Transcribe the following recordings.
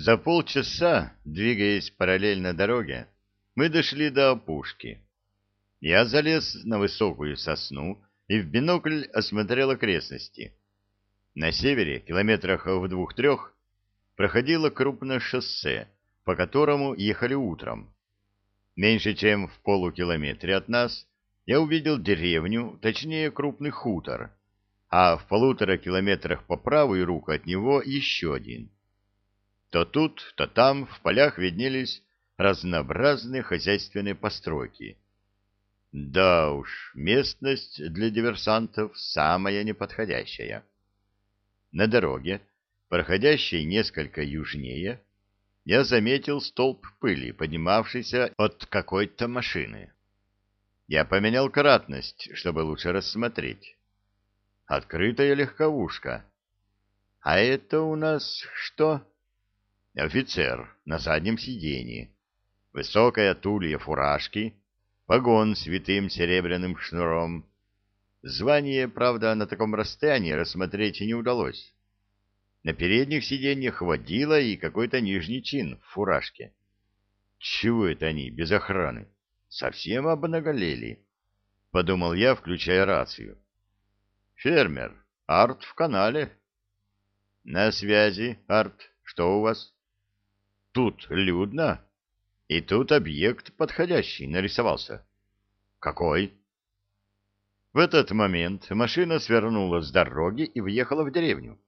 За полчаса, двигаясь параллельно дороге, мы дошли до опушки. Я залез на высокую сосну и в бинокль осмотрел окрестности. На севере, километрах в двух-трех, проходило крупное шоссе, по которому ехали утром. Меньше чем в полукилометре от нас я увидел деревню, точнее крупный хутор, а в полутора километрах по правую руку от него еще один. То тут, то там в полях виднелись разнообразные хозяйственные постройки. Да уж, местность для диверсантов самая неподходящая. На дороге, проходящей несколько южнее, я заметил столб пыли, поднимавшийся от какой-то машины. Я поменял кратность, чтобы лучше рассмотреть. Открытая легковушка. А это у нас что? Офицер на заднем сиденье. Высокая тулья фуражки, погон с витым серебряным шнуром. Звание, правда, на таком расстоянии рассмотреть не удалось. На передних сиденьях водила и какой-то нижний чин в фуражке. Чего это они без охраны? Совсем обнаголели, — подумал я, включая рацию. Фермер, Арт в канале. На связи, Арт, что у вас? Тут людно, и тут объект подходящий нарисовался. Какой? В этот момент машина свернула с дороги и въехала в деревню.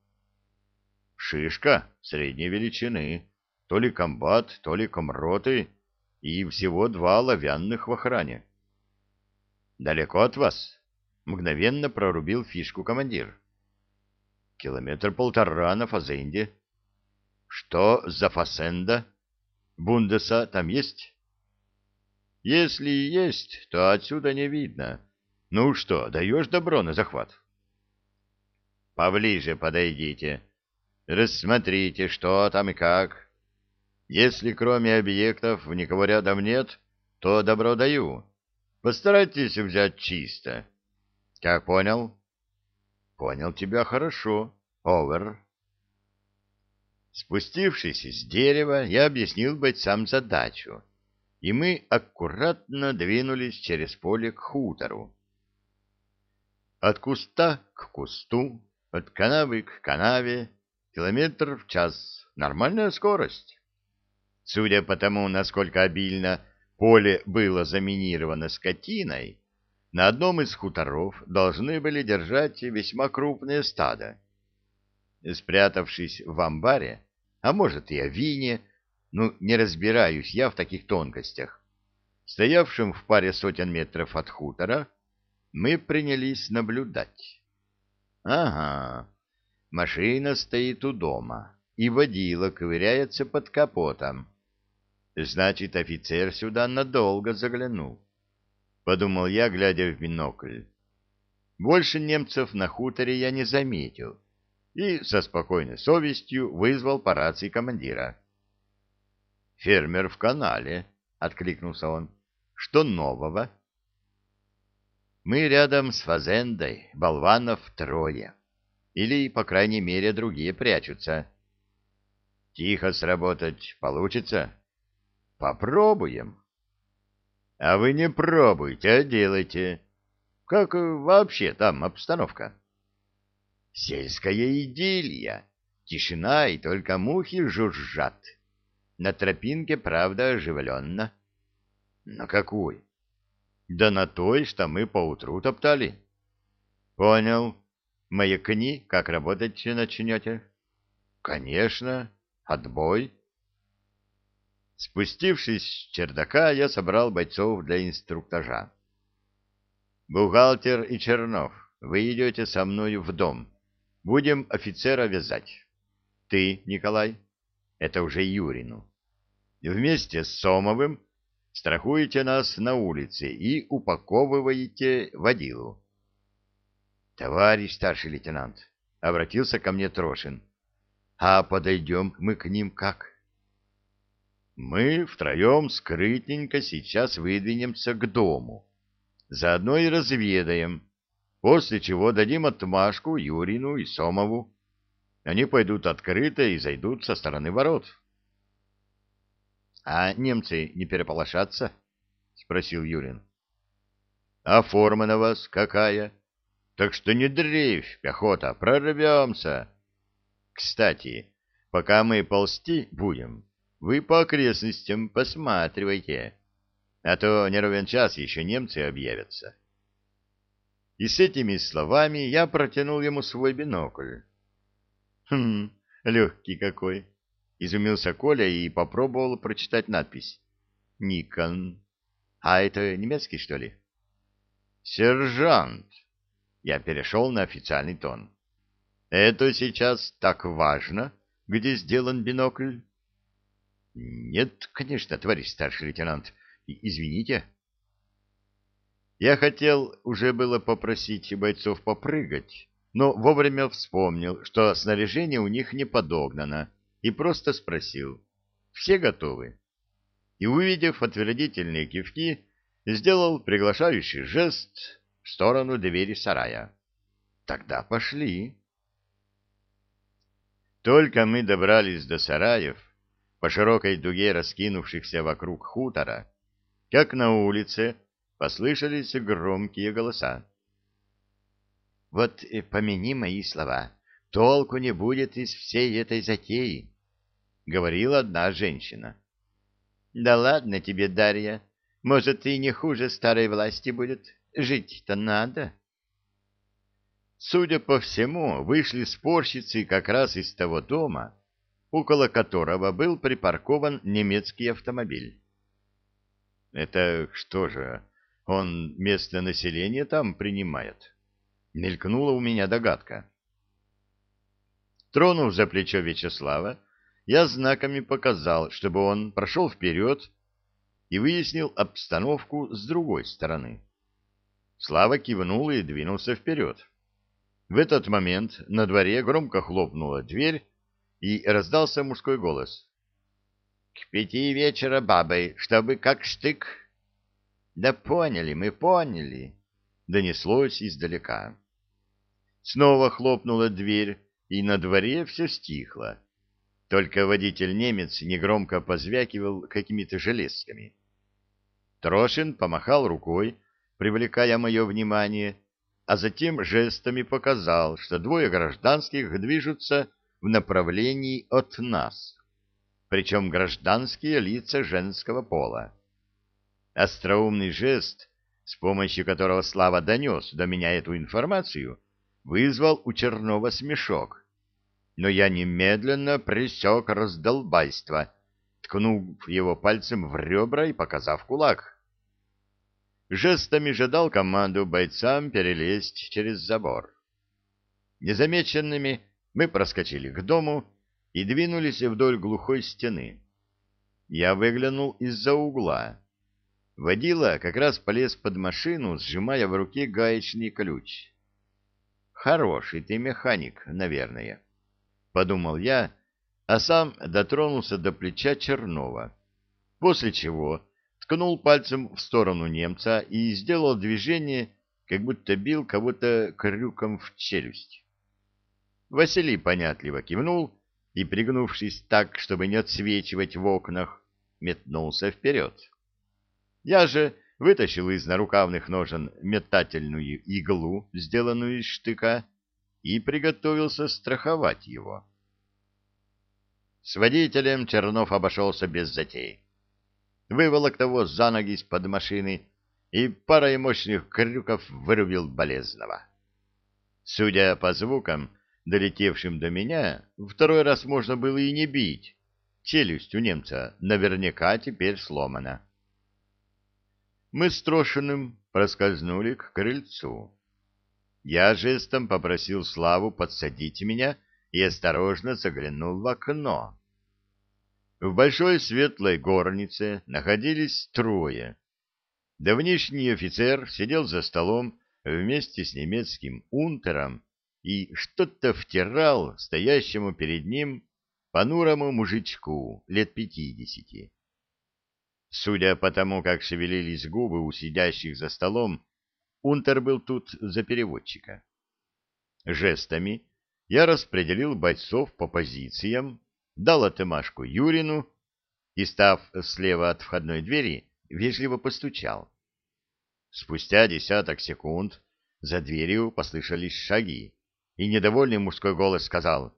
Шишка средней величины, то ли комбат, то ли комроты, и всего два оловянных в охране. «Далеко от вас?» — мгновенно прорубил фишку командир. «Километр полтора на фазенде». «Что за фасенда? Бундеса там есть?» «Если есть, то отсюда не видно. Ну что, даешь добро на захват?» «Поближе подойдите. Рассмотрите, что там и как». Если кроме объектов никого рядом нет, то добро даю. Постарайтесь взять чисто. Как понял? Понял тебя хорошо. Овер. Спустившись с дерева, я объяснил бойцам задачу, и мы аккуратно двинулись через поле к хутору. От куста к кусту, от канавы к канаве, километр в час. Нормальная скорость. Судя по тому, насколько обильно поле было заминировано скотиной, на одном из хуторов должны были держать весьма крупные стада. Спрятавшись в амбаре, а может и авине, ну, не разбираюсь я в таких тонкостях, стоявшим в паре сотен метров от хутора, мы принялись наблюдать. Ага, машина стоит у дома, и водила ковыряется под капотом. Значит, офицер сюда надолго заглянул. Подумал я, глядя в бинокль. Больше немцев на хуторе я не заметил и со спокойной совестью вызвал по рации командира. «Фермер в канале», — откликнулся он. «Что нового?» «Мы рядом с Фазендой, болванов трое. Или, по крайней мере, другие прячутся». «Тихо сработать получится?» Попробуем. А вы не пробуйте, а делайте. Как вообще там обстановка? Сельская идиллия. Тишина и только мухи жужжат. На тропинке, правда, оживленно. На какой? Да на той, что мы поутру топтали. Понял. Маякни, как работать начнете? Конечно. Отбой. Спустившись с чердака, я собрал бойцов для инструктажа. «Бухгалтер и Чернов, вы идете со мною в дом. Будем офицера вязать. Ты, Николай, это уже Юрину. Вместе с Сомовым страхуете нас на улице и упаковываете водилу». «Товарищ старший лейтенант», — обратился ко мне Трошин, — «а подойдем мы к ним как?» Мы втроем скрытненько сейчас выдвинемся к дому. Заодно и разведаем, после чего дадим отмашку Юрину и Сомову. Они пойдут открыто и зайдут со стороны ворот. — А немцы не переполошатся? — спросил Юрин. — А форма на вас какая? Так что не дрейфь, пехота, прорвемся. Кстати, пока мы ползти будем, вы по окрестностям посматривайте, а то не ровен час еще немцы объявятся. И с этими словами я протянул ему свой бинокль. Хм, легкий какой. Изумился Коля и попробовал прочитать надпись. Никон. А это немецкий, что ли? Сержант. Я перешел на официальный тон. Это сейчас так важно, где сделан бинокль? Нет, конечно, товарищ старший лейтенант. Извините. Я хотел уже было попросить бойцов попрыгать, но вовремя вспомнил, что снаряжение у них не подогнано, и просто спросил, все готовы? И, увидев отвердительные кивки, сделал приглашающий жест в сторону двери сарая. Тогда пошли. Только мы добрались до сараев, по широкой дуге раскинувшихся вокруг хутора, как на улице послышались громкие голоса. «Вот помяни мои слова, толку не будет из всей этой затеи», — говорила одна женщина. «Да ладно тебе, Дарья, может, и не хуже старой власти будет, жить-то надо». Судя по всему, вышли спорщицы как раз из того дома, около которого был припаркован немецкий автомобиль. Это что же, он местное население там принимает? Мелькнула у меня догадка. Тронув за плечо Вячеслава, я знаками показал, чтобы он прошел вперед и выяснил обстановку с другой стороны. Слава кивнул и двинулся вперед. В этот момент на дворе громко хлопнула дверь, и раздался мужской голос. К пяти вечера бабой, чтобы как штык. Да поняли мы, поняли, донеслось издалека. Снова хлопнула дверь, и на дворе все стихло. Только водитель-немец негромко позвякивал какими-то железками. Трошин помахал рукой, привлекая мое внимание, а затем жестами показал, что двое гражданских движутся в направлении от нас причем гражданские лица женского пола. Остроумный жест, с помощью которого Слава донес до меня эту информацию, вызвал у Чернова смешок. Но я немедленно пресек раздолбайство, ткнув его пальцем в ребра и показав кулак. Жестами же дал команду бойцам перелезть через забор. Незамеченными мы проскочили к дому и двинулись вдоль глухой стены. Я выглянул из-за угла. Водила как раз полез под машину, сжимая в руке гаечный ключ. «Хороший ты механик, наверное», — подумал я, а сам дотронулся до плеча Чернова, после чего ткнул пальцем в сторону немца и сделал движение, как будто бил кого-то крюком в челюсть. Василий понятливо кивнул и, пригнувшись так, чтобы не отсвечивать в окнах, метнулся вперед. Я же вытащил из нарукавных ножен метательную иглу, сделанную из штыка, и приготовился страховать его. С водителем Чернов обошелся без затей. Выволок того за ноги из-под машины и парой мощных крюков вырубил болезного. Судя по звукам, долетевшим до меня, второй раз можно было и не бить. Челюсть у немца наверняка теперь сломана. Мы с Трошиным проскользнули к крыльцу. Я жестом попросил Славу подсадить меня и осторожно заглянул в окно. В большой светлой горнице находились трое. Давнишний офицер сидел за столом вместе с немецким унтером и что-то втирал стоящему перед ним понурому мужичку лет пятидесяти. Судя по тому, как шевелились губы у сидящих за столом, Унтер был тут за переводчика. Жестами я распределил бойцов по позициям, дал отымашку Юрину и, став слева от входной двери, вежливо постучал. Спустя десяток секунд за дверью послышались шаги, и недовольный мужской голос сказал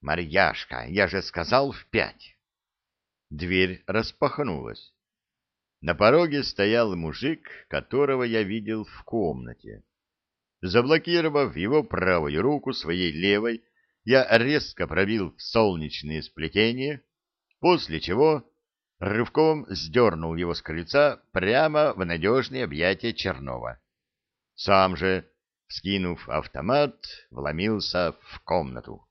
«Марьяшка, я же сказал в пять». Дверь распахнулась. На пороге стоял мужик, которого я видел в комнате. Заблокировав его правую руку своей левой, я резко пробил солнечные сплетения, после чего рывком сдернул его с крыльца прямо в надежные объятия Чернова. Сам же, скинув автомат, вломился в комнату.